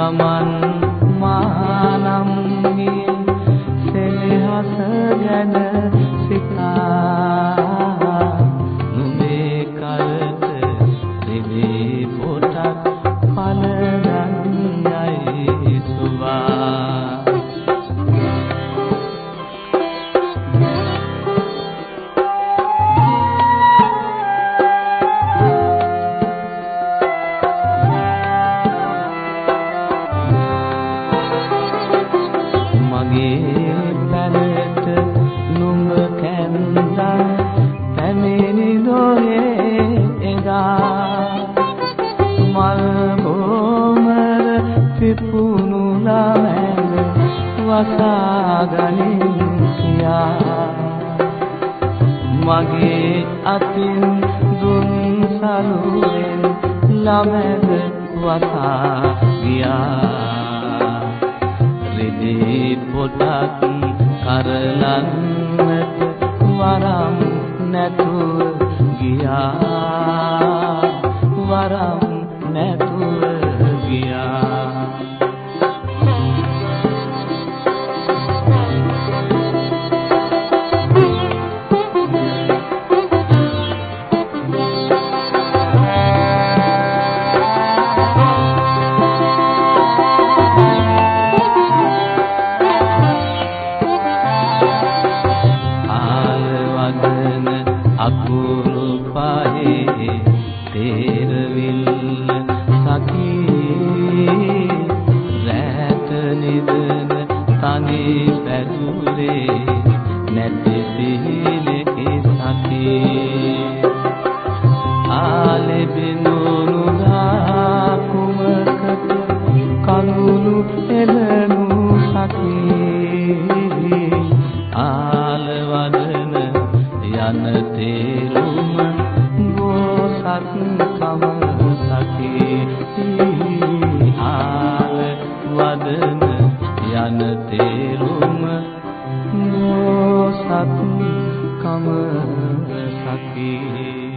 ගමන් මානම් ගියේ සෙනෙහස ගැන සිතා වසාගනින් කියා මගේ අතින් දුන් සලුවෙන් ළමැද වසා ගියා රෙදි පොටක් කරලන්නට වරම් නැතුව ගියා. වරම් තනි පැදුරේ නැති සිහිලෙකි සකී ආලෙබිනුනු කුමකට කඳුළු එළනු සකී ආලවදන යන තේරුම බෝසත් කම සකී ආලවදන යන තේරුම බෝසත් කම සකී.